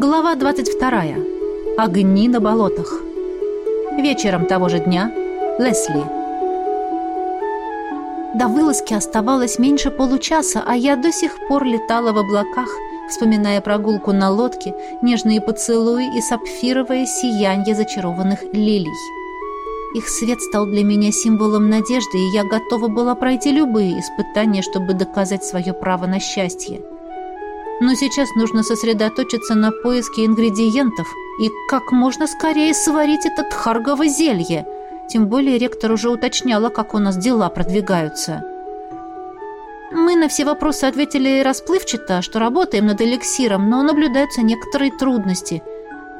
Глава 22. Огни на болотах. Вечером того же дня. Лесли. До вылазки оставалось меньше получаса, а я до сих пор летала в облаках, вспоминая прогулку на лодке, нежные поцелуи и сапфировое сияние зачарованных лилий. Их свет стал для меня символом надежды, и я готова была пройти любые испытания, чтобы доказать свое право на счастье. Но сейчас нужно сосредоточиться на поиске ингредиентов и как можно скорее сварить это тхаргово зелье. Тем более ректор уже уточняла, как у нас дела продвигаются. Мы на все вопросы ответили расплывчато, что работаем над эликсиром, но наблюдаются некоторые трудности,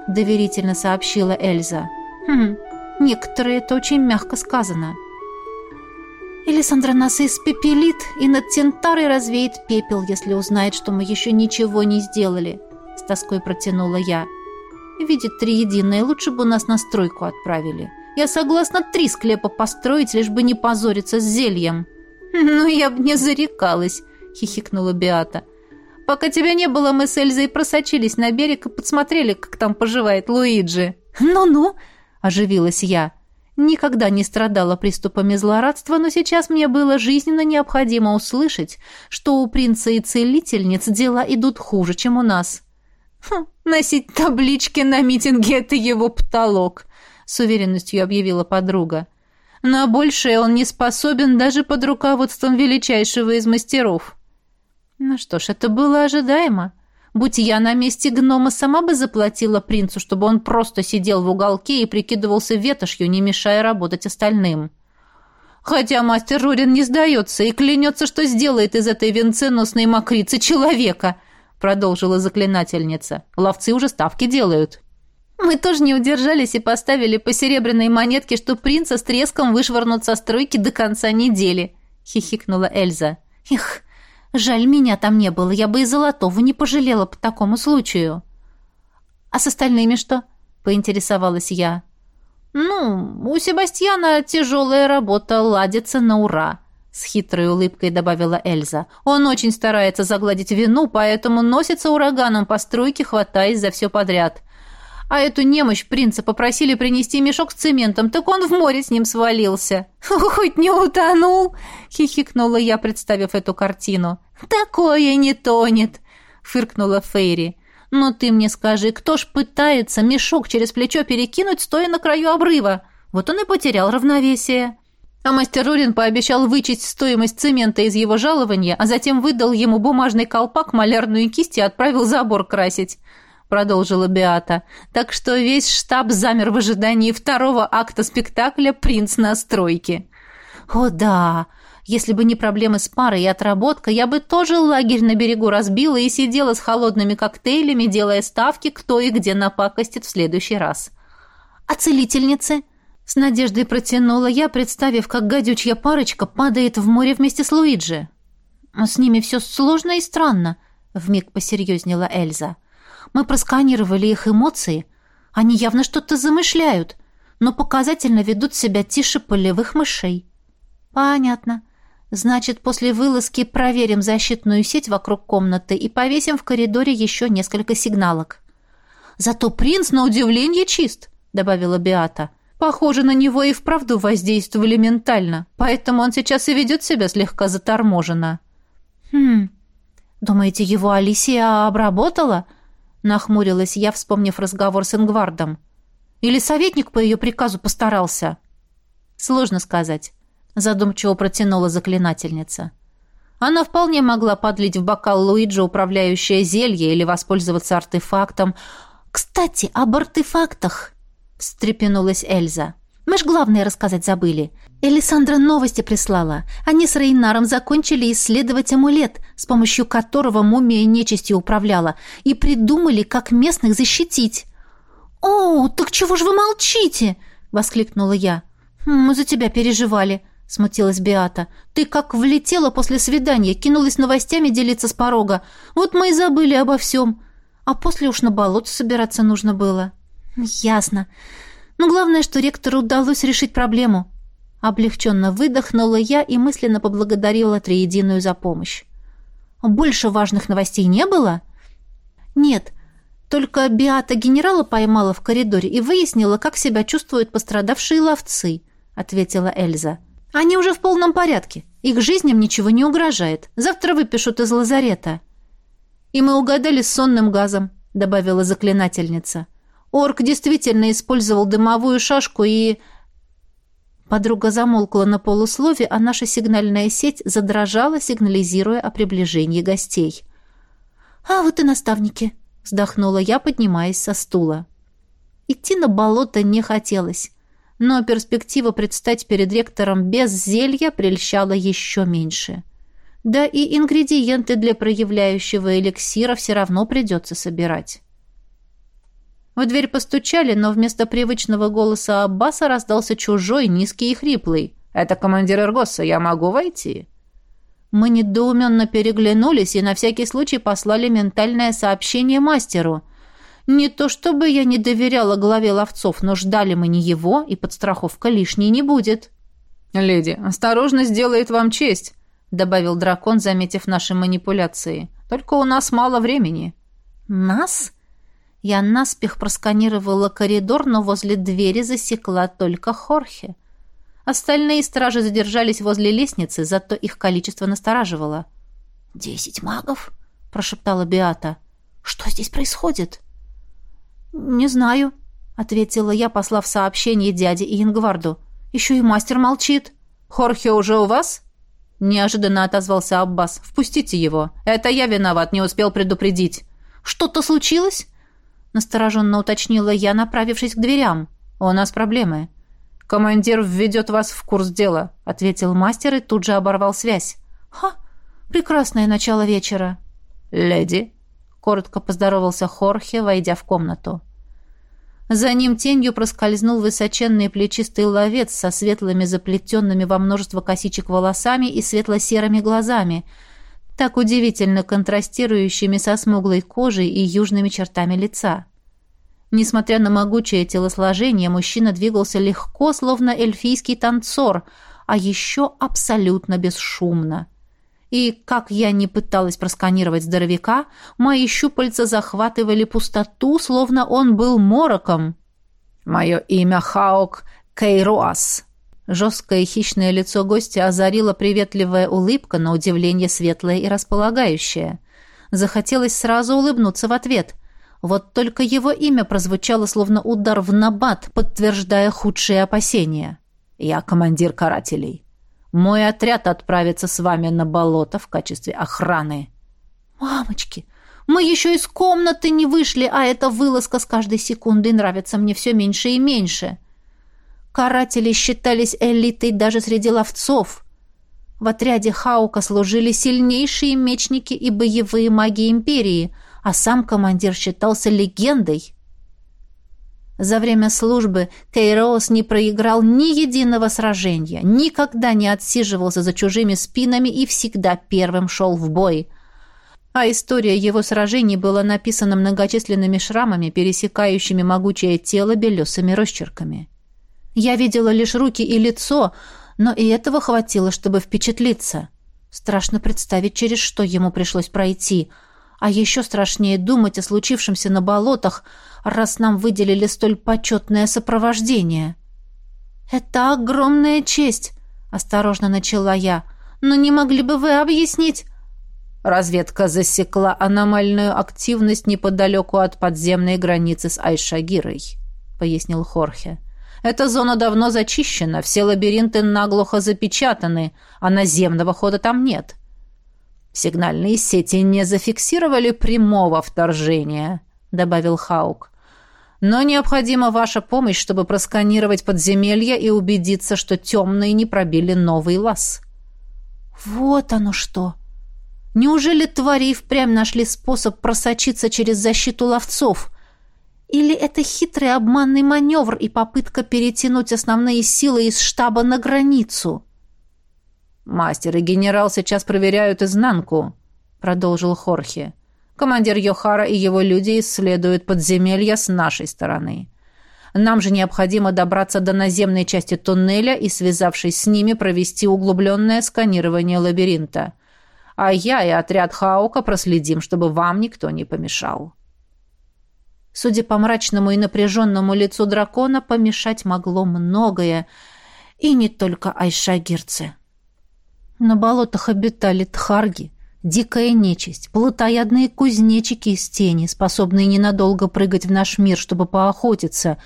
доверительно сообщила Эльза. Хм, некоторые это очень мягко сказано. Элисандра нас испепелит и над Тентарой развеет пепел, если узнает, что мы еще ничего не сделали. С тоской протянула я. Видит триединое, лучше бы нас на стройку отправили. Я согласна три склепа построить, лишь бы не позориться с зельем. Ну, я бы не зарекалась, хихикнула Биата. Пока тебя не было, мы с Эльзой просочились на берег и подсмотрели, как там поживает Луиджи. Ну-ну, оживилась я. Никогда не страдала приступами злорадства, но сейчас мне было жизненно необходимо услышать, что у принца и целительниц дела идут хуже, чем у нас. Хм, носить таблички на митинге — это его потолок, с уверенностью объявила подруга. На большее он не способен даже под руководством величайшего из мастеров. Ну что ж, это было ожидаемо. Будь я на месте гнома, сама бы заплатила принцу, чтобы он просто сидел в уголке и прикидывался ветошью, не мешая работать остальным. Хотя мастер Рурин не сдается и клянется, что сделает из этой венценосной мокрицы человека, продолжила заклинательница. Ловцы уже ставки делают. Мы тоже не удержались и поставили по серебряной монетке, что принца с треском вышвырнут со стройки до конца недели, хихикнула Эльза. Их, Жаль, меня там не было, я бы и золотого не пожалела по такому случаю. А с остальными что? поинтересовалась я. Ну, у Себастьяна тяжелая работа ладится на ура, с хитрой улыбкой добавила Эльза. Он очень старается загладить вину, поэтому носится ураганом по стройке, хватаясь за все подряд. А эту немощь принца попросили принести мешок с цементом, так он в море с ним свалился. «Хоть не утонул!» — хихикнула я, представив эту картину. «Такое не тонет!» — фыркнула Фейри. «Но ты мне скажи, кто ж пытается мешок через плечо перекинуть, стоя на краю обрыва? Вот он и потерял равновесие». А мастер Рурин пообещал вычесть стоимость цемента из его жалования, а затем выдал ему бумажный колпак, малярную кисть и отправил забор красить продолжила Беата. Так что весь штаб замер в ожидании второго акта спектакля «Принц на стройке». О да, если бы не проблемы с парой и отработка, я бы тоже лагерь на берегу разбила и сидела с холодными коктейлями, делая ставки, кто и где напакостит в следующий раз. А целительницы? С надеждой протянула я, представив, как гадючья парочка падает в море вместе с Луиджи. С ними все сложно и странно, вмиг посерьезнела Эльза. — мы просканировали их эмоции. Они явно что-то замышляют, но показательно ведут себя тише полевых мышей. Понятно. Значит, после вылазки проверим защитную сеть вокруг комнаты и повесим в коридоре еще несколько сигналок. Зато принц, на удивление, чист, добавила Биата. Похоже, на него и вправду воздействовали ментально, поэтому он сейчас и ведет себя слегка заторможенно. Хм. Думаете, его Алисия обработала? Нахмурилась я, вспомнив разговор с Ингвардом. Или советник по ее приказу постарался? Сложно сказать. Задумчиво протянула заклинательница. Она вполне могла подлить в бокал Луиджи управляющее зелье или воспользоваться артефактом. «Кстати, об артефактах!» — встрепенулась Эльза. «Мы ж главное рассказать забыли. Элисандра новости прислала. Они с Рейнаром закончили исследовать амулет, с помощью которого мумия нечистью управляла, и придумали, как местных защитить. «О, так чего же вы молчите?» — воскликнула я. «Мы за тебя переживали», — смутилась Биата. «Ты как влетела после свидания, кинулась новостями делиться с порога. Вот мы и забыли обо всем. А после уж на болото собираться нужно было». «Ясно. Но главное, что ректору удалось решить проблему». Облегченно выдохнула я и мысленно поблагодарила Триединую за помощь. «Больше важных новостей не было?» «Нет. Только Биата генерала поймала в коридоре и выяснила, как себя чувствуют пострадавшие ловцы, ответила Эльза. Они уже в полном порядке. Их жизням ничего не угрожает. Завтра выпишут из лазарета. И мы угадали с сонным газом, добавила заклинательница. Орк действительно использовал дымовую шашку и... Подруга замолкла на полуслове, а наша сигнальная сеть задрожала, сигнализируя о приближении гостей. «А вот и наставники», — вздохнула я, поднимаясь со стула. Идти на болото не хотелось, но перспектива предстать перед ректором без зелья прельщала еще меньше. Да и ингредиенты для проявляющего эликсира все равно придется собирать. В дверь постучали, но вместо привычного голоса Аббаса раздался чужой, низкий и хриплый. «Это командир Эргоса, я могу войти?» Мы недоуменно переглянулись и на всякий случай послали ментальное сообщение мастеру. Не то чтобы я не доверяла главе ловцов, но ждали мы не его, и подстраховка лишней не будет. «Леди, осторожность делает вам честь», — добавил дракон, заметив наши манипуляции. «Только у нас мало времени». «Нас?» Я наспех просканировала коридор, но возле двери засекла только Хорхе. Остальные стражи задержались возле лестницы, зато их количество настораживало. «Десять магов?» — прошептала Биата. «Что здесь происходит?» «Не знаю», — ответила я, послав сообщение дяде и Ингварду. «Еще и мастер молчит». «Хорхе уже у вас?» Неожиданно отозвался Аббас. «Впустите его. Это я виноват, не успел предупредить». «Что-то случилось?» Настороженно уточнила я, направившись к дверям. «У нас проблемы». «Командир введет вас в курс дела», — ответил мастер и тут же оборвал связь. «Ха! Прекрасное начало вечера». «Леди», — коротко поздоровался Хорхе, войдя в комнату. За ним тенью проскользнул высоченный плечистый ловец со светлыми заплетенными во множество косичек волосами и светло-серыми глазами — так удивительно контрастирующими со смуглой кожей и южными чертами лица. Несмотря на могучее телосложение, мужчина двигался легко, словно эльфийский танцор, а еще абсолютно бесшумно. И, как я не пыталась просканировать здоровяка, мои щупальца захватывали пустоту, словно он был мороком. «Мое имя Хаук Кейруас», Жесткое хищное лицо гостя озарила приветливая улыбка, на удивление светлая и располагающая. Захотелось сразу улыбнуться в ответ. Вот только его имя прозвучало словно удар в набат, подтверждая худшие опасения. «Я командир карателей. Мой отряд отправится с вами на болото в качестве охраны». «Мамочки, мы еще из комнаты не вышли, а эта вылазка с каждой секундой нравится мне все меньше и меньше». Каратели считались элитой даже среди ловцов. В отряде Хаука служили сильнейшие мечники и боевые маги империи, а сам командир считался легендой. За время службы Кейроос не проиграл ни единого сражения, никогда не отсиживался за чужими спинами и всегда первым шел в бой. А история его сражений была написана многочисленными шрамами, пересекающими могучее тело белесыми росчерками. Я видела лишь руки и лицо, но и этого хватило, чтобы впечатлиться. Страшно представить, через что ему пришлось пройти. А еще страшнее думать о случившемся на болотах, раз нам выделили столь почетное сопровождение. «Это огромная честь», — осторожно начала я. «Но не могли бы вы объяснить...» Разведка засекла аномальную активность неподалеку от подземной границы с Айшагирой, — пояснил Хорхе. Эта зона давно зачищена, все лабиринты наглухо запечатаны, а наземного хода там нет. Сигнальные сети не зафиксировали прямого вторжения, добавил Хаук. Но необходима ваша помощь, чтобы просканировать подземелья и убедиться, что темные не пробили новый лаз. Вот оно что. Неужели твари впрямь нашли способ просочиться через защиту ловцов? Или это хитрый обманный маневр и попытка перетянуть основные силы из штаба на границу? «Мастер и генерал сейчас проверяют изнанку», — продолжил Хорхе. «Командир Йохара и его люди исследуют подземелья с нашей стороны. Нам же необходимо добраться до наземной части туннеля и, связавшись с ними, провести углубленное сканирование лабиринта. А я и отряд Хаука проследим, чтобы вам никто не помешал». Судя по мрачному и напряженному лицу дракона, помешать могло многое, и не только айшагирцы. На болотах обитали тхарги, дикая нечисть, плотоядные кузнечики из тени, способные ненадолго прыгать в наш мир, чтобы поохотиться.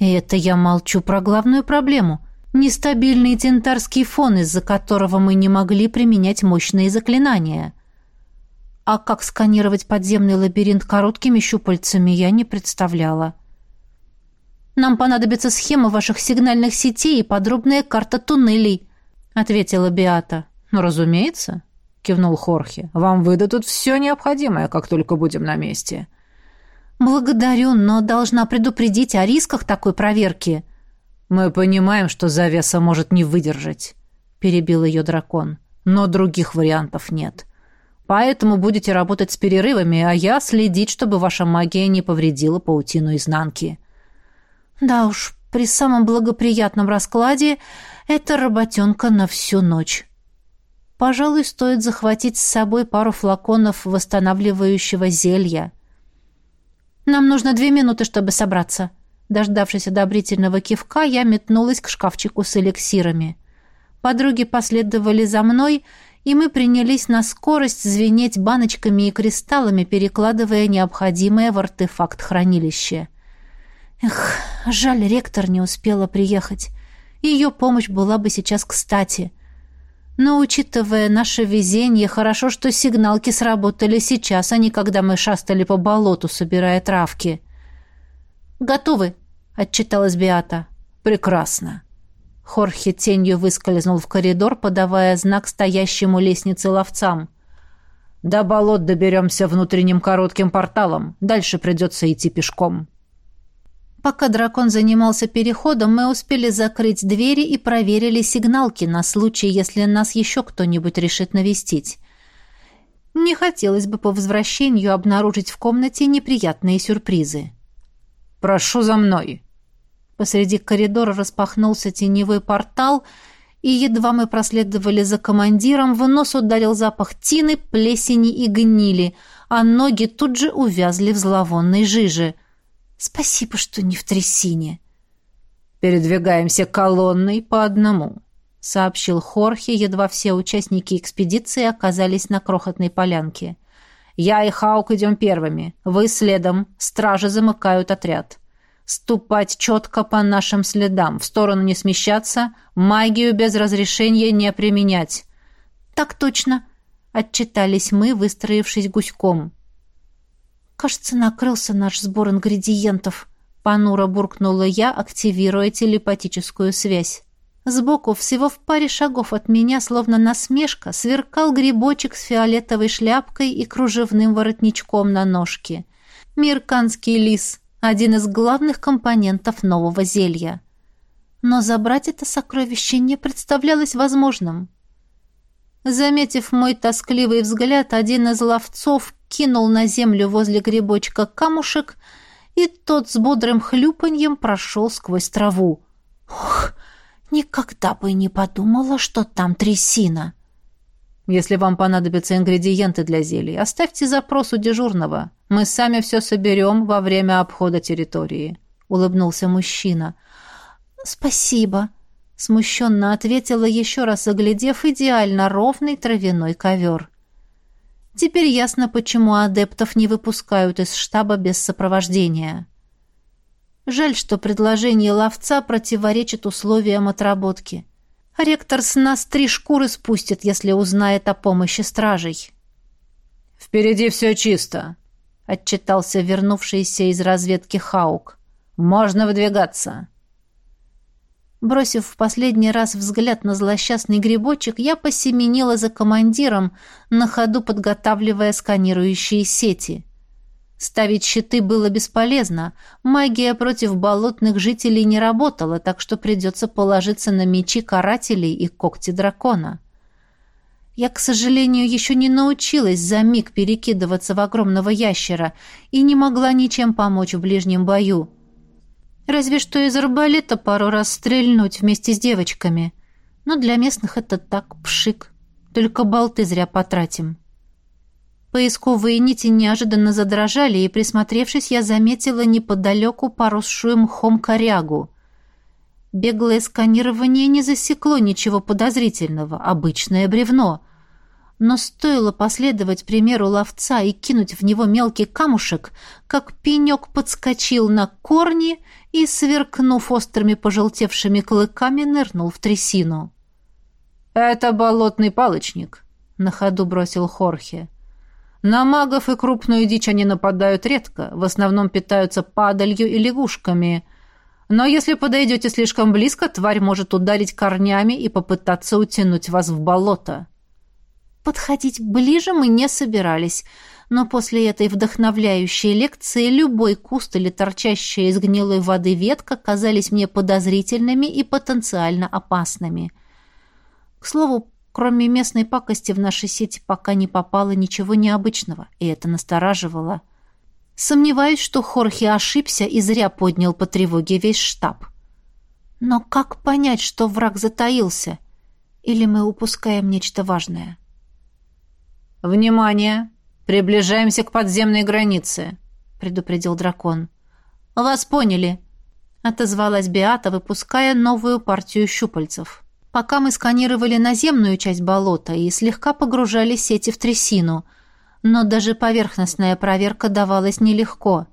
И это я молчу про главную проблему — нестабильный тентарский фон, из-за которого мы не могли применять мощные заклинания. А как сканировать подземный лабиринт короткими щупальцами, я не представляла. «Нам понадобится схема ваших сигнальных сетей и подробная карта туннелей», — ответила Биата. «Ну, разумеется», — кивнул Хорхе. «Вам выдадут все необходимое, как только будем на месте». «Благодарю, но должна предупредить о рисках такой проверки». «Мы понимаем, что завеса может не выдержать», — перебил ее дракон. «Но других вариантов нет. Поэтому будете работать с перерывами, а я следить, чтобы ваша магия не повредила паутину изнанки». «Да уж, при самом благоприятном раскладе это работенка на всю ночь». Пожалуй, стоит захватить с собой пару флаконов восстанавливающего зелья. Нам нужно две минуты, чтобы собраться. Дождавшись одобрительного кивка, я метнулась к шкафчику с эликсирами. Подруги последовали за мной, и мы принялись на скорость звенеть баночками и кристаллами, перекладывая необходимое в артефакт хранилище. Эх, жаль, ректор не успела приехать. Ее помощь была бы сейчас кстати. Но, учитывая наше везение, хорошо, что сигналки сработали сейчас, а не когда мы шастали по болоту, собирая травки. «Готовы», — отчиталась Биата. «Прекрасно». Хорхе тенью выскользнул в коридор, подавая знак стоящему лестнице ловцам. «До болот доберемся внутренним коротким порталом. Дальше придется идти пешком». Пока дракон занимался переходом, мы успели закрыть двери и проверили сигналки на случай, если нас еще кто-нибудь решит навестить. Не хотелось бы по возвращению обнаружить в комнате неприятные сюрпризы. «Прошу за мной!» Посреди коридора распахнулся теневой портал, и едва мы проследовали за командиром, в нос ударил запах тины, плесени и гнили, а ноги тут же увязли в зловонной жиже — Спасибо, что не в трясине. Передвигаемся колонной по одному, сообщил Хорхе, едва все участники экспедиции оказались на крохотной полянке. Я и Хаук идем первыми, вы следом, стражи замыкают отряд. Ступать четко по нашим следам, в сторону не смещаться, магию без разрешения не применять. Так точно, отчитались мы, выстроившись гуськом. «Кажется, накрылся наш сбор ингредиентов», — понуро буркнула я, активируя телепатическую связь. Сбоку, всего в паре шагов от меня, словно насмешка, сверкал грибочек с фиолетовой шляпкой и кружевным воротничком на ножке. Мирканский лис — один из главных компонентов нового зелья. Но забрать это сокровище не представлялось возможным. Заметив мой тоскливый взгляд, один из ловцов кинул на землю возле грибочка камушек, и тот с бодрым хлюпаньем прошел сквозь траву. Ох, никогда бы не подумала, что там трясина. Если вам понадобятся ингредиенты для зелий, оставьте запрос у дежурного. Мы сами все соберем во время обхода территории», — улыбнулся мужчина. «Спасибо», — смущенно ответила, еще раз оглядев идеально ровный травяной ковер. Теперь ясно, почему адептов не выпускают из штаба без сопровождения. Жаль, что предложение ловца противоречит условиям отработки. Ректор с нас три шкуры спустит, если узнает о помощи стражей. «Впереди все чисто», — отчитался вернувшийся из разведки Хаук. «Можно выдвигаться». Бросив в последний раз взгляд на злосчастный грибочек, я посеменила за командиром, на ходу подготавливая сканирующие сети. Ставить щиты было бесполезно. Магия против болотных жителей не работала, так что придется положиться на мечи карателей и когти дракона. Я, к сожалению, еще не научилась за миг перекидываться в огромного ящера и не могла ничем помочь в ближнем бою. Разве что из арбалета пару раз стрельнуть вместе с девочками. Но для местных это так пшик. Только болты зря потратим. Поисковые нити неожиданно задрожали, и, присмотревшись, я заметила неподалеку поросшую мхом корягу. Беглое сканирование не засекло ничего подозрительного, обычное бревно. Но стоило последовать примеру ловца и кинуть в него мелкий камушек, как пенек подскочил на корни и, сверкнув острыми пожелтевшими клыками, нырнул в трясину. «Это болотный палочник», — на ходу бросил Хорхе. «На магов и крупную дичь они нападают редко, в основном питаются падалью и лягушками». Но если подойдете слишком близко, тварь может ударить корнями и попытаться утянуть вас в болото. Подходить ближе мы не собирались, но после этой вдохновляющей лекции любой куст или торчащая из гнилой воды ветка казались мне подозрительными и потенциально опасными. К слову, кроме местной пакости в нашей сети пока не попало ничего необычного, и это настораживало. Сомневаюсь, что Хорхе ошибся и зря поднял по тревоге весь штаб. Но как понять, что враг затаился? Или мы упускаем нечто важное?» «Внимание! Приближаемся к подземной границе», — предупредил дракон. «Вас поняли», — отозвалась Беата, выпуская новую партию щупальцев. Пока мы сканировали наземную часть болота и слегка погружали сети в трясину, но даже поверхностная проверка давалась нелегко.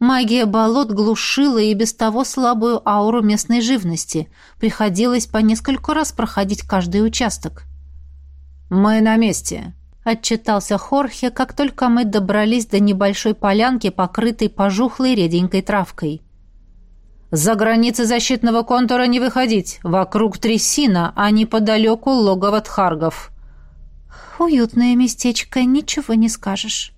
Магия болот глушила и без того слабую ауру местной живности. Приходилось по несколько раз проходить каждый участок. «Мы на месте», Отчитался Хорхе, как только мы добрались до небольшой полянки, покрытой пожухлой реденькой травкой. «За границы защитного контура не выходить. Вокруг трясина, а неподалеку логово тхаргов». «Уютное местечко, ничего не скажешь».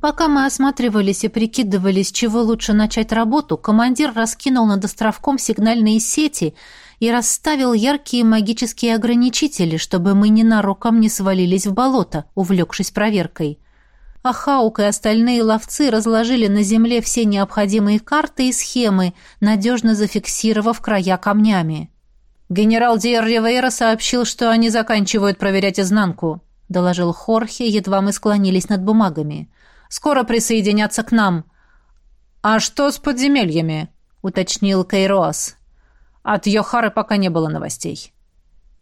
Пока мы осматривались и прикидывались, чего лучше начать работу, командир раскинул над островком сигнальные сети — и расставил яркие магические ограничители, чтобы мы ненароком не свалились в болото, увлекшись проверкой. А Хаук и остальные ловцы разложили на земле все необходимые карты и схемы, надежно зафиксировав края камнями. «Генерал Диер сообщил, что они заканчивают проверять изнанку», — доложил Хорхе, едва мы склонились над бумагами. «Скоро присоединятся к нам». «А что с подземельями?» — уточнил Кейроас. От Йохары пока не было новостей.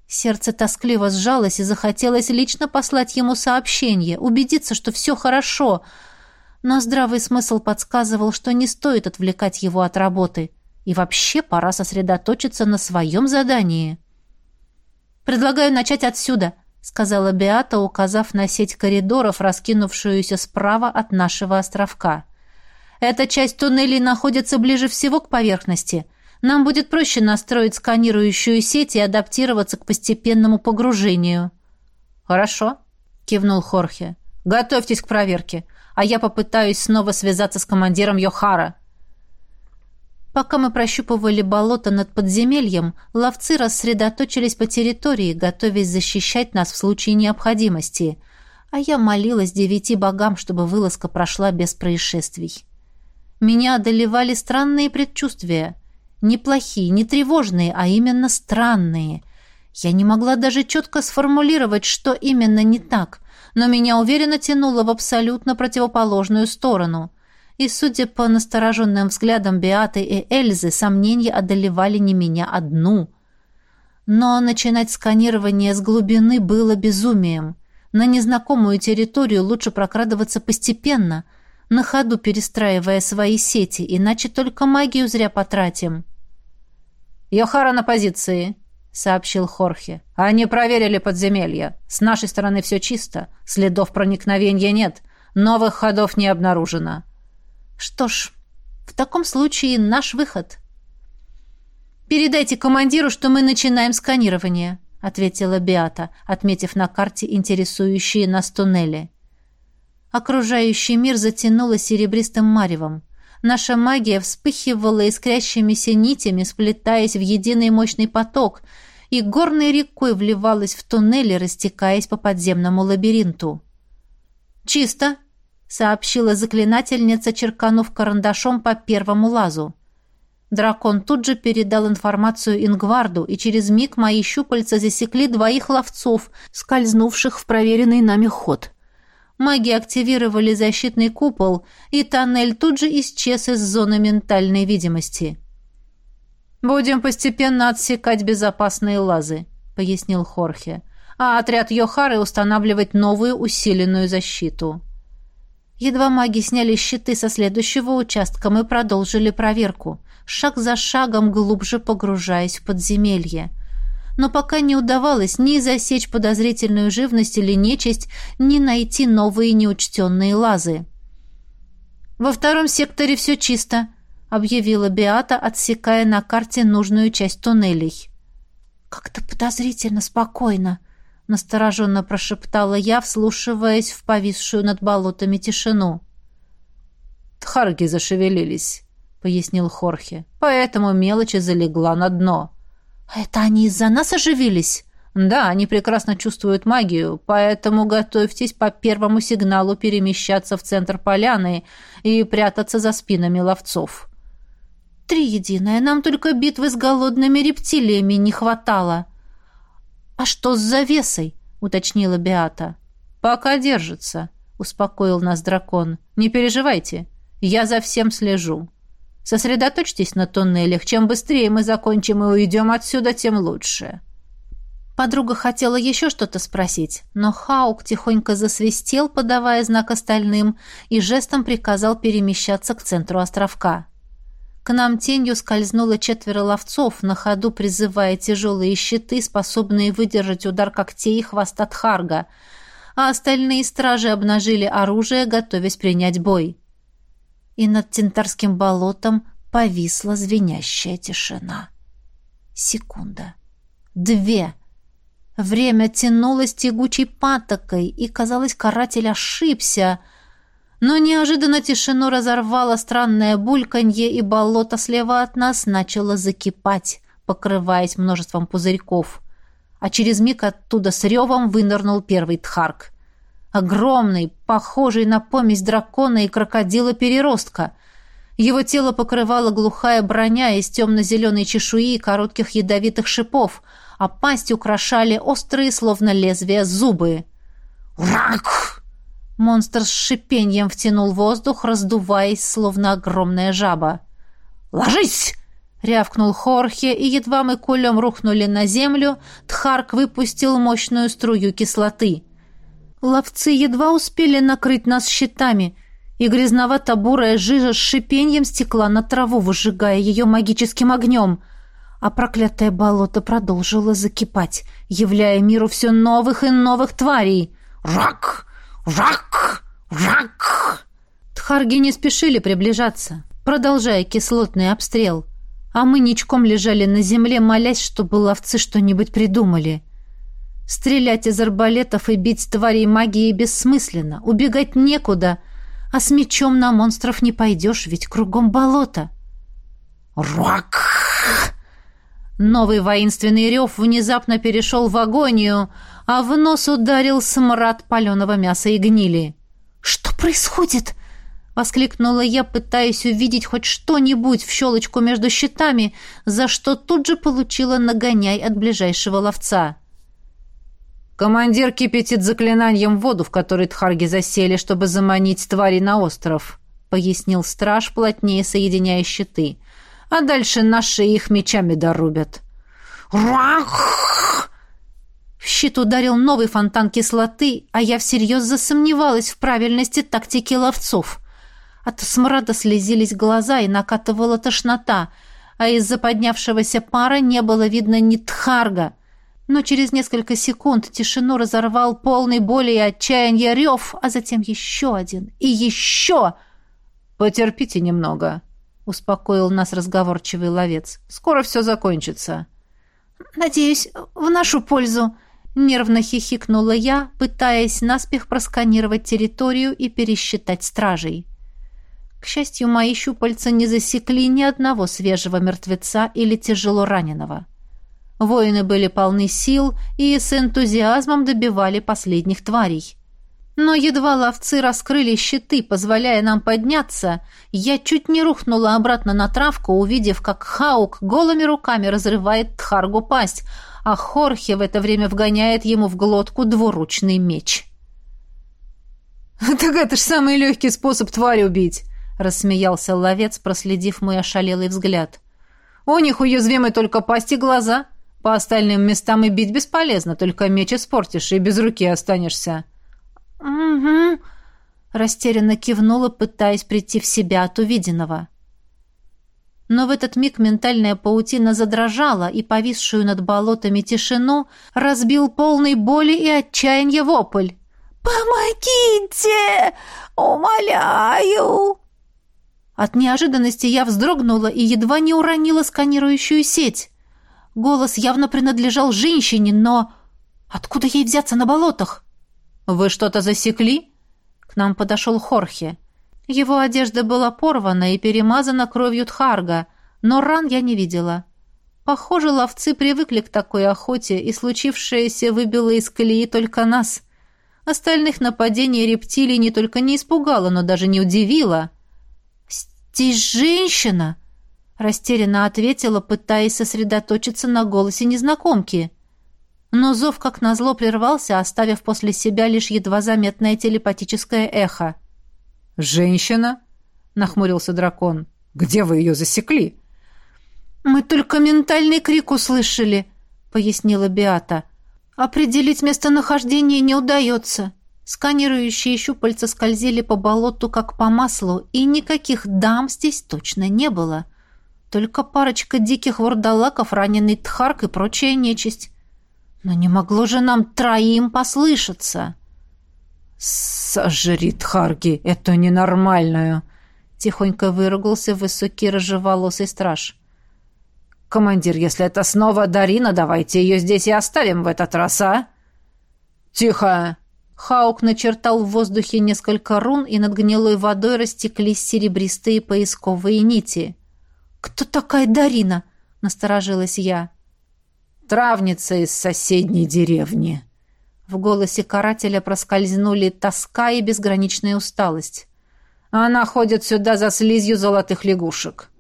Сердце тоскливо сжалось и захотелось лично послать ему сообщение, убедиться, что все хорошо. Но здравый смысл подсказывал, что не стоит отвлекать его от работы. И вообще пора сосредоточиться на своем задании. «Предлагаю начать отсюда», — сказала Беата, указав на сеть коридоров, раскинувшуюся справа от нашего островка. «Эта часть туннелей находится ближе всего к поверхности». Нам будет проще настроить сканирующую сеть и адаптироваться к постепенному погружению». «Хорошо», — кивнул Хорхе. «Готовьтесь к проверке, а я попытаюсь снова связаться с командиром Йохара». Пока мы прощупывали болото над подземельем, ловцы рассредоточились по территории, готовясь защищать нас в случае необходимости, а я молилась девяти богам, чтобы вылазка прошла без происшествий. Меня одолевали странные предчувствия — не плохие, не тревожные, а именно странные. Я не могла даже четко сформулировать, что именно не так, но меня уверенно тянуло в абсолютно противоположную сторону. И, судя по настороженным взглядам Беаты и Эльзы, сомнения одолевали не меня одну. Но начинать сканирование с глубины было безумием. На незнакомую территорию лучше прокрадываться постепенно — на ходу перестраивая свои сети, иначе только магию зря потратим. «Йохара на позиции», — сообщил Хорхе. «Они проверили подземелье. С нашей стороны все чисто. Следов проникновения нет. Новых ходов не обнаружено». «Что ж, в таком случае наш выход». «Передайте командиру, что мы начинаем сканирование», — ответила Биата, отметив на карте интересующие нас туннели. Окружающий мир затянуло серебристым маревом. Наша магия вспыхивала искрящимися нитями, сплетаясь в единый мощный поток, и горной рекой вливалась в туннели, растекаясь по подземному лабиринту. «Чисто!» — сообщила заклинательница, черканув карандашом по первому лазу. Дракон тут же передал информацию Ингварду, и через миг мои щупальца засекли двоих ловцов, скользнувших в проверенный нами ход — Маги активировали защитный купол, и тоннель тут же исчез из зоны ментальной видимости. «Будем постепенно отсекать безопасные лазы», — пояснил Хорхе, «а отряд Йохары устанавливать новую усиленную защиту». Едва маги сняли щиты со следующего участка, мы продолжили проверку, шаг за шагом глубже погружаясь в подземелье но пока не удавалось ни засечь подозрительную живность или нечисть, ни найти новые неучтенные лазы. «Во втором секторе все чисто», — объявила Беата, отсекая на карте нужную часть туннелей. «Как-то подозрительно спокойно», — настороженно прошептала я, вслушиваясь в повисшую над болотами тишину. «Тхарги зашевелились», — пояснил Хорхе, — «поэтому мелочи залегла на дно». Это они из-за нас оживились? Да, они прекрасно чувствуют магию, поэтому готовьтесь по первому сигналу перемещаться в центр поляны и прятаться за спинами ловцов. Триединое, нам только битвы с голодными рептилиями не хватало. А что с завесой? уточнила Беата. Пока держится, успокоил нас дракон. Не переживайте, я за всем слежу. Сосредоточьтесь на туннелях. Чем быстрее мы закончим и уйдем отсюда, тем лучше». Подруга хотела еще что-то спросить, но Хаук тихонько засвистел, подавая знак остальным, и жестом приказал перемещаться к центру островка. К нам тенью скользнуло четверо ловцов, на ходу призывая тяжелые щиты, способные выдержать удар когтей и хвоста Тхарга, а остальные стражи обнажили оружие, готовясь принять бой и над Тинтарским болотом повисла звенящая тишина. Секунда. Две. Время тянулось тягучей патокой, и, казалось, каратель ошибся. Но неожиданно тишину разорвало странное бульканье, и болото слева от нас начало закипать, покрываясь множеством пузырьков. А через миг оттуда с ревом вынырнул первый тхарк. Огромный, похожий на помесь дракона и крокодила-переростка. Его тело покрывала глухая броня из темно-зеленой чешуи и коротких ядовитых шипов, а пасть украшали острые, словно лезвия, зубы. «Рак!» Монстр с шипением втянул воздух, раздуваясь, словно огромная жаба. «Ложись!» — рявкнул Хорхе, и едва мы кулем рухнули на землю, Тхарк выпустил мощную струю кислоты. Ловцы едва успели накрыть нас щитами, и грязновато-бурая жижа с шипением стекла на траву, выжигая ее магическим огнем, а проклятое болото продолжило закипать, являя миру все новых и новых тварей. «Рак! Рак! Рак!» Тхарги не спешили приближаться, продолжая кислотный обстрел, а мы ничком лежали на земле, молясь, чтобы ловцы что-нибудь придумали. Стрелять из арбалетов и бить тварей магией бессмысленно, убегать некуда, а с мечом на монстров не пойдешь, ведь кругом болото. Рок! Новый воинственный рев внезапно перешел в агонию, а в нос ударил смрад паленого мяса и гнили. «Что происходит?» — воскликнула я, пытаясь увидеть хоть что-нибудь в щелочку между щитами, за что тут же получила нагоняй от ближайшего ловца. Командир кипятит заклинанием воду, в которой тхарги засели, чтобы заманить твари на остров», — пояснил страж, плотнее соединяя щиты. «А дальше наши их мечами дорубят». «Рах!» В щит ударил новый фонтан кислоты, а я всерьез засомневалась в правильности тактики ловцов. От смрада слезились глаза и накатывала тошнота, а из-за поднявшегося пара не было видно ни тхарга — но через несколько секунд тишину разорвал полный боли и отчаяния рев, а затем еще один и еще. «Потерпите немного», — успокоил нас разговорчивый ловец. «Скоро все закончится». «Надеюсь, в нашу пользу», — нервно хихикнула я, пытаясь наспех просканировать территорию и пересчитать стражей. К счастью, мои щупальца не засекли ни одного свежего мертвеца или тяжело раненого. Воины были полны сил и с энтузиазмом добивали последних тварей. Но едва ловцы раскрыли щиты, позволяя нам подняться, я чуть не рухнула обратно на травку, увидев, как Хаук голыми руками разрывает Тхаргу пасть, а Хорхе в это время вгоняет ему в глотку двуручный меч. «Так это ж самый легкий способ тварь убить!» — рассмеялся ловец, проследив мой ошалелый взгляд. «У них уязвимы только пасть и глаза. По остальным местам и бить бесполезно, только меч испортишь и без руки останешься». «Угу», — растерянно кивнула, пытаясь прийти в себя от увиденного. Но в этот миг ментальная паутина задрожала, и повисшую над болотами тишину разбил полный боли и отчаяния вопль. «Помогите! Умоляю!» От неожиданности я вздрогнула и едва не уронила сканирующую сеть. Голос явно принадлежал женщине, но... Откуда ей взяться на болотах? «Вы что-то засекли?» К нам подошел Хорхе. Его одежда была порвана и перемазана кровью Тхарга, но ран я не видела. Похоже, ловцы привыкли к такой охоте, и случившееся выбило из колеи только нас. Остальных нападений рептилий не только не испугало, но даже не удивило. «Здесь женщина!» — растерянно ответила, пытаясь сосредоточиться на голосе незнакомки. Но зов, как назло, прервался, оставив после себя лишь едва заметное телепатическое эхо. «Женщина?» — нахмурился дракон. «Где вы ее засекли?» «Мы только ментальный крик услышали», — пояснила Биата. Определить местонахождение не удается. Сканирующие щупальца скользили по болоту как по маслу, и никаких дам здесь точно не было. Только парочка диких вурдалаков, раненый тхарк и прочая нечисть. Но не могло же нам троим послышаться. «Сожри, Тхарги, это ненормальную!» Тихонько выругался высокий рыжеволосый страж. «Командир, если это снова Дарина, давайте ее здесь и оставим в этот раз, а?» «Тихо!» Хаук начертал в воздухе несколько рун, и над гнилой водой растеклись серебристые поисковые нити. «Кто такая Дарина?» — насторожилась я. «Травница из соседней деревни». В голосе карателя проскользнули тоска и безграничная усталость. «Она ходит сюда за слизью золотых лягушек».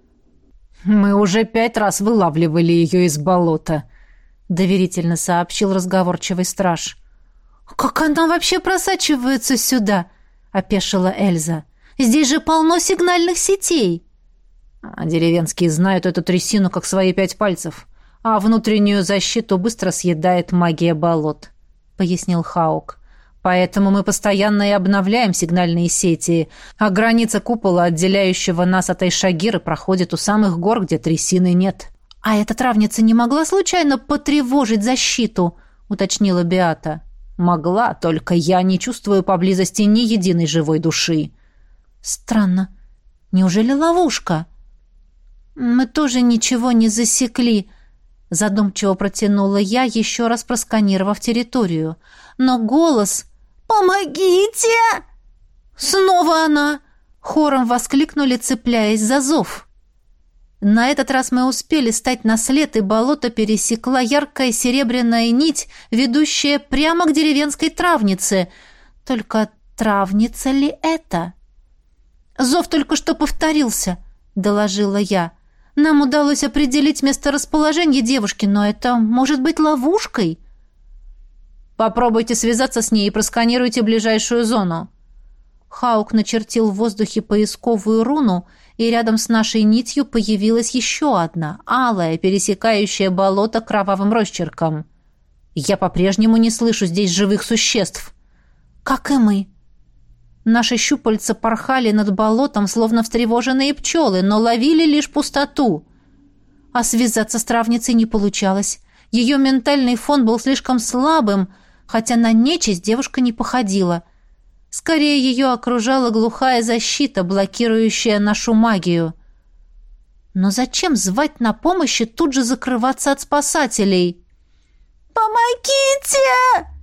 «Мы уже пять раз вылавливали ее из болота», — доверительно сообщил разговорчивый страж. «Как она вообще просачивается сюда?» — опешила Эльза. «Здесь же полно сигнальных сетей». А деревенские знают эту трясину как свои пять пальцев, а внутреннюю защиту быстро съедает магия болот», — пояснил Хаук. Поэтому мы постоянно и обновляем сигнальные сети, а граница купола, отделяющего нас от Айшагиры, проходит у самых гор, где трясины нет. «А эта травница не могла случайно потревожить защиту?» — уточнила Биата. «Могла, только я не чувствую поблизости ни единой живой души». «Странно. Неужели ловушка?» «Мы тоже ничего не засекли», — задумчиво протянула я, еще раз просканировав территорию. «Но голос...» «Помогите!» «Снова она!» — хором воскликнули, цепляясь за зов. На этот раз мы успели стать на след, и болото пересекла яркая серебряная нить, ведущая прямо к деревенской травнице. Только травница ли это? «Зов только что повторился», — доложила я. «Нам удалось определить месторасположение девушки, но это может быть ловушкой». Попробуйте связаться с ней и просканируйте ближайшую зону». Хаук начертил в воздухе поисковую руну, и рядом с нашей нитью появилась еще одна, алая, пересекающая болото кровавым росчерком. «Я по-прежнему не слышу здесь живых существ». «Как и мы». Наши щупальца порхали над болотом, словно встревоженные пчелы, но ловили лишь пустоту. А связаться с травницей не получалось. Ее ментальный фон был слишком слабым — хотя на нечисть девушка не походила. Скорее, ее окружала глухая защита, блокирующая нашу магию. Но зачем звать на помощь и тут же закрываться от спасателей? «Помогите!»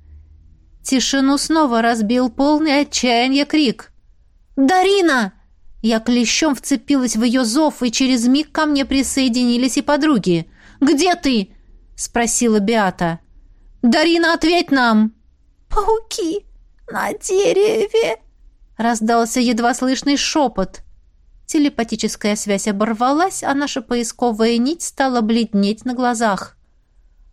Тишину снова разбил полный отчаяния крик. «Дарина!» Я клещом вцепилась в ее зов, и через миг ко мне присоединились и подруги. «Где ты?» — спросила Биата. «Дарина, ответь нам!» «Пауки на дереве!» Раздался едва слышный шепот. Телепатическая связь оборвалась, а наша поисковая нить стала бледнеть на глазах.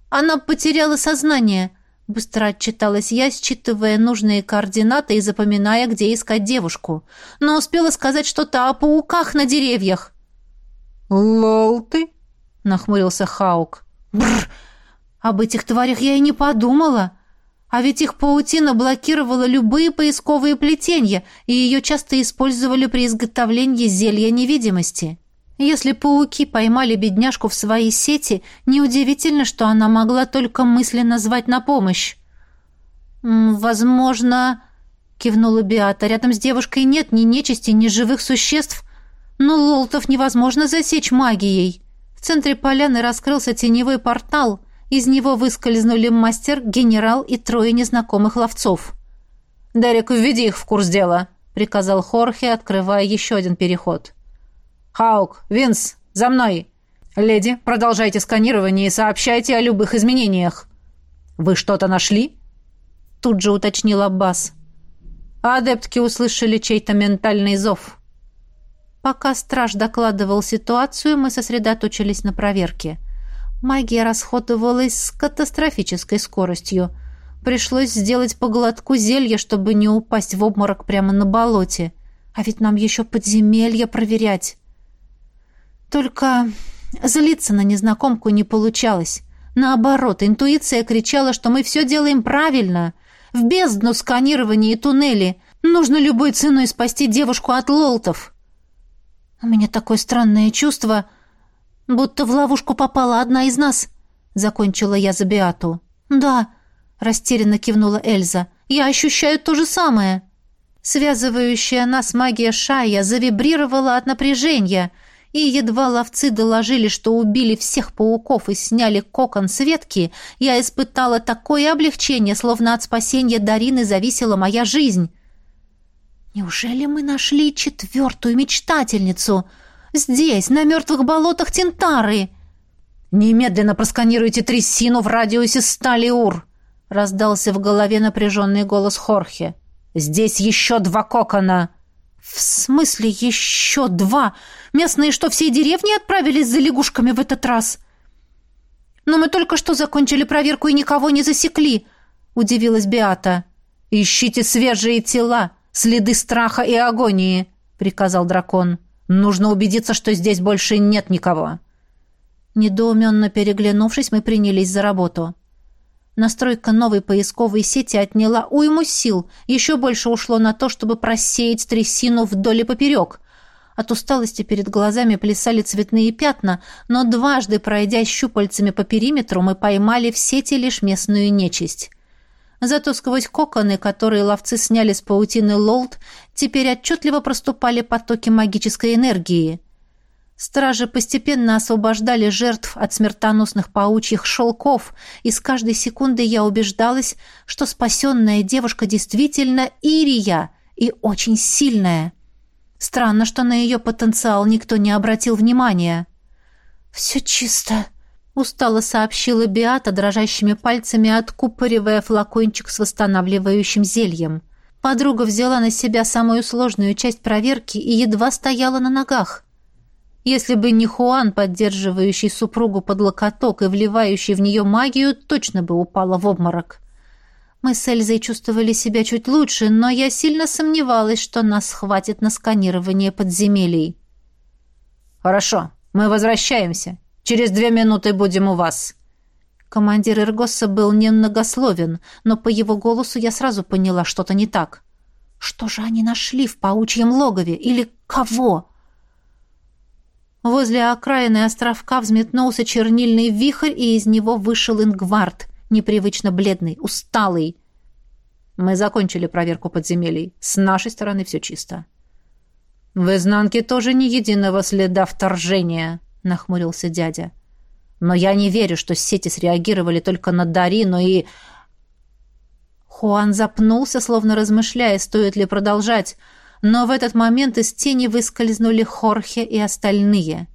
«Она потеряла сознание», — Быстро отчиталась я, считывая нужные координаты и запоминая, где искать девушку. Но успела сказать что-то о пауках на деревьях. «Лол ты!» — нахмурился Хаук. «Бррр! Об этих тварях я и не подумала. А ведь их паутина блокировала любые поисковые плетения, и ее часто использовали при изготовлении зелья невидимости. Если пауки поймали бедняжку в свои сети, неудивительно, что она могла только мысленно звать на помощь. «Возможно...» — кивнула Биата. «Рядом с девушкой нет ни нечисти, ни живых существ, но лолтов невозможно засечь магией». В центре поляны раскрылся теневой портал. Из него выскользнули мастер, генерал и трое незнакомых ловцов. «Дерек, введи их в курс дела», — приказал Хорхе, открывая еще один переход. «Хаук, Винс, за мной!» «Леди, продолжайте сканирование и сообщайте о любых изменениях». «Вы что-то нашли?» Тут же уточнил Аббас. Адептки услышали чей-то ментальный зов. Пока страж докладывал ситуацию, мы сосредоточились на проверке. Магия расходовалась с катастрофической скоростью. Пришлось сделать по глотку зелья, чтобы не упасть в обморок прямо на болоте. А ведь нам еще подземелье проверять. Только злиться на незнакомку не получалось. Наоборот, интуиция кричала, что мы все делаем правильно. В бездну сканирования и туннели. Нужно любой ценой спасти девушку от лолтов. У меня такое странное чувство, будто в ловушку попала одна из нас, закончила я за Беату. Да, растерянно кивнула Эльза. Я ощущаю то же самое. Связывающая нас магия Шая завибрировала от напряжения, и едва ловцы доложили, что убили всех пауков и сняли кокон с ветки, я испытала такое облегчение, словно от спасения Дарины зависела моя жизнь. Неужели мы нашли четвертую мечтательницу? Здесь, на мертвых болотах Тентары. Немедленно просканируйте трясину в радиусе ста лиур, раздался в голове напряженный голос Хорхе. Здесь еще два кокона. В смысле еще два? Местные что, всей деревни отправились за лягушками в этот раз? Но мы только что закончили проверку и никого не засекли, удивилась Биата. Ищите свежие тела, следы страха и агонии», — приказал дракон. «Нужно убедиться, что здесь больше нет никого». Недоуменно переглянувшись, мы принялись за работу. Настройка новой поисковой сети отняла уйму сил, еще больше ушло на то, чтобы просеять трясину вдоль и поперек. От усталости перед глазами плясали цветные пятна, но дважды, пройдя щупальцами по периметру, мы поймали в сети лишь местную нечисть. Зато сквозь коконы, которые ловцы сняли с паутины Лолд, теперь отчетливо проступали потоки магической энергии. Стражи постепенно освобождали жертв от смертоносных паучьих шелков, и с каждой секундой я убеждалась, что спасенная девушка действительно Ирия и очень сильная. Странно, что на ее потенциал никто не обратил внимания. «Все чисто», устало сообщила Биата дрожащими пальцами, откупоривая флакончик с восстанавливающим зельем. Подруга взяла на себя самую сложную часть проверки и едва стояла на ногах. Если бы не Хуан, поддерживающий супругу под локоток и вливающий в нее магию, точно бы упала в обморок. Мы с Эльзой чувствовали себя чуть лучше, но я сильно сомневалась, что нас хватит на сканирование подземелий. «Хорошо, мы возвращаемся», Через две минуты будем у вас». Командир Эргоса был немногословен, но по его голосу я сразу поняла, что-то не так. Что же они нашли в паучьем логове? Или кого? Возле окраины островка взметнулся чернильный вихрь, и из него вышел Ингвард, непривычно бледный, усталый. Мы закончили проверку подземелий. С нашей стороны все чисто. В изнанке тоже ни единого следа вторжения, — нахмурился дядя. «Но я не верю, что сети среагировали только на Дарину и...» Хуан запнулся, словно размышляя, стоит ли продолжать, но в этот момент из тени выскользнули Хорхе и остальные.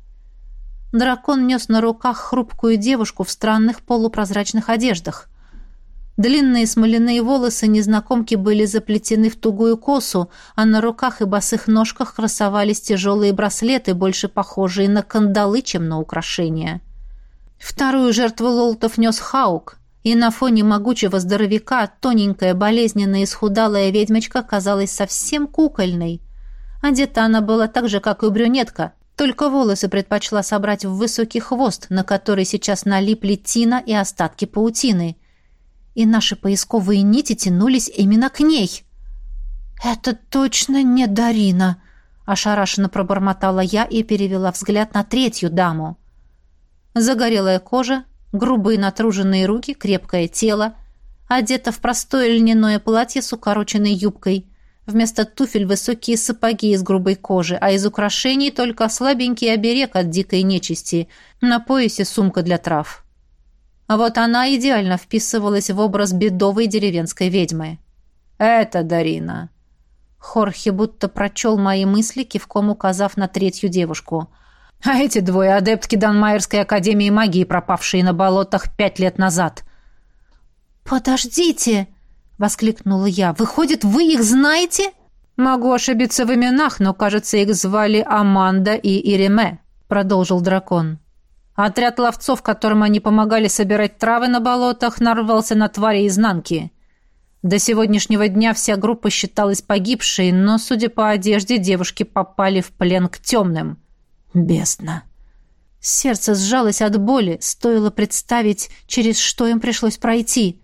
Дракон нес на руках хрупкую девушку в странных полупрозрачных одеждах. Длинные смоляные волосы незнакомки были заплетены в тугую косу, а на руках и босых ножках красовались тяжелые браслеты, больше похожие на кандалы, чем на украшения. Вторую жертву Лолтов нес Хаук. И на фоне могучего здоровяка тоненькая, болезненная, исхудалая ведьмочка казалась совсем кукольной. Одета она была так же, как и брюнетка, только волосы предпочла собрать в высокий хвост, на который сейчас налипли тина и остатки паутины. И наши поисковые нити тянулись именно к ней. «Это точно не Дарина!» — ошарашенно пробормотала я и перевела взгляд на третью даму. Загорелая кожа, грубые натруженные руки, крепкое тело, одета в простое льняное платье с укороченной юбкой. Вместо туфель высокие сапоги из грубой кожи, а из украшений только слабенький оберег от дикой нечисти, на поясе сумка для трав. А вот она идеально вписывалась в образ бедовой деревенской ведьмы. «Это Дарина». Хорхе будто прочел мои мысли, кивком указав на третью девушку – а эти двое — адептки Данмайерской академии магии, пропавшие на болотах пять лет назад. «Подождите!» — воскликнула я. «Выходит, вы их знаете?» «Могу ошибиться в именах, но, кажется, их звали Аманда и Иреме», — продолжил дракон. Отряд ловцов, которым они помогали собирать травы на болотах, нарвался на твари изнанки. До сегодняшнего дня вся группа считалась погибшей, но, судя по одежде, девушки попали в плен к темным — Бездна. Сердце сжалось от боли, стоило представить, через что им пришлось пройти.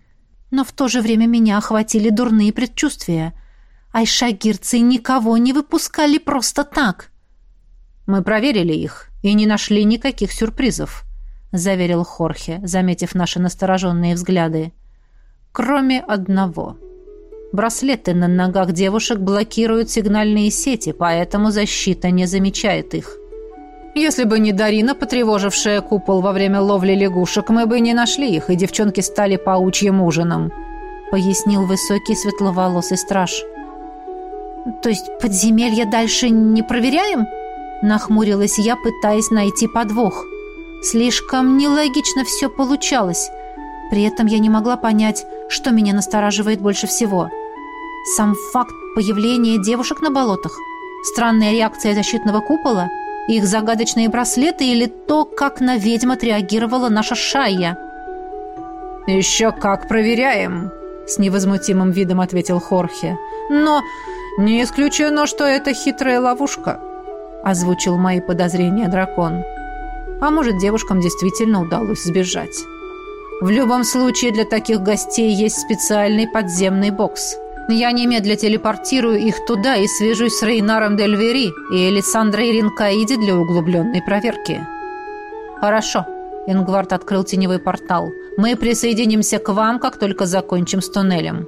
Но в то же время меня охватили дурные предчувствия. Айшагирцы никого не выпускали просто так. «Мы проверили их и не нашли никаких сюрпризов», — заверил Хорхе, заметив наши настороженные взгляды. «Кроме одного». Браслеты на ногах девушек блокируют сигнальные сети, поэтому защита не замечает их. Если бы не Дарина, потревожившая купол во время ловли лягушек, мы бы не нашли их, и девчонки стали паучьим ужином», — пояснил высокий светловолосый страж. «То есть подземелья дальше не проверяем?» — нахмурилась я, пытаясь найти подвох. Слишком нелогично все получалось. При этом я не могла понять, что меня настораживает больше всего. Сам факт появления девушек на болотах? Странная реакция защитного купола — их загадочные браслеты или то, как на ведьм отреагировала наша Шайя? «Еще как проверяем», — с невозмутимым видом ответил Хорхе. «Но не исключено, что это хитрая ловушка», — озвучил мои подозрения дракон. «А может, девушкам действительно удалось сбежать. В любом случае для таких гостей есть специальный подземный бокс». Я немедля телепортирую их туда и свяжусь с Рейнаром Дельвери и Элисандрой Ринкаиди для углубленной проверки. Хорошо. Ингвард открыл теневой портал. Мы присоединимся к вам, как только закончим с туннелем.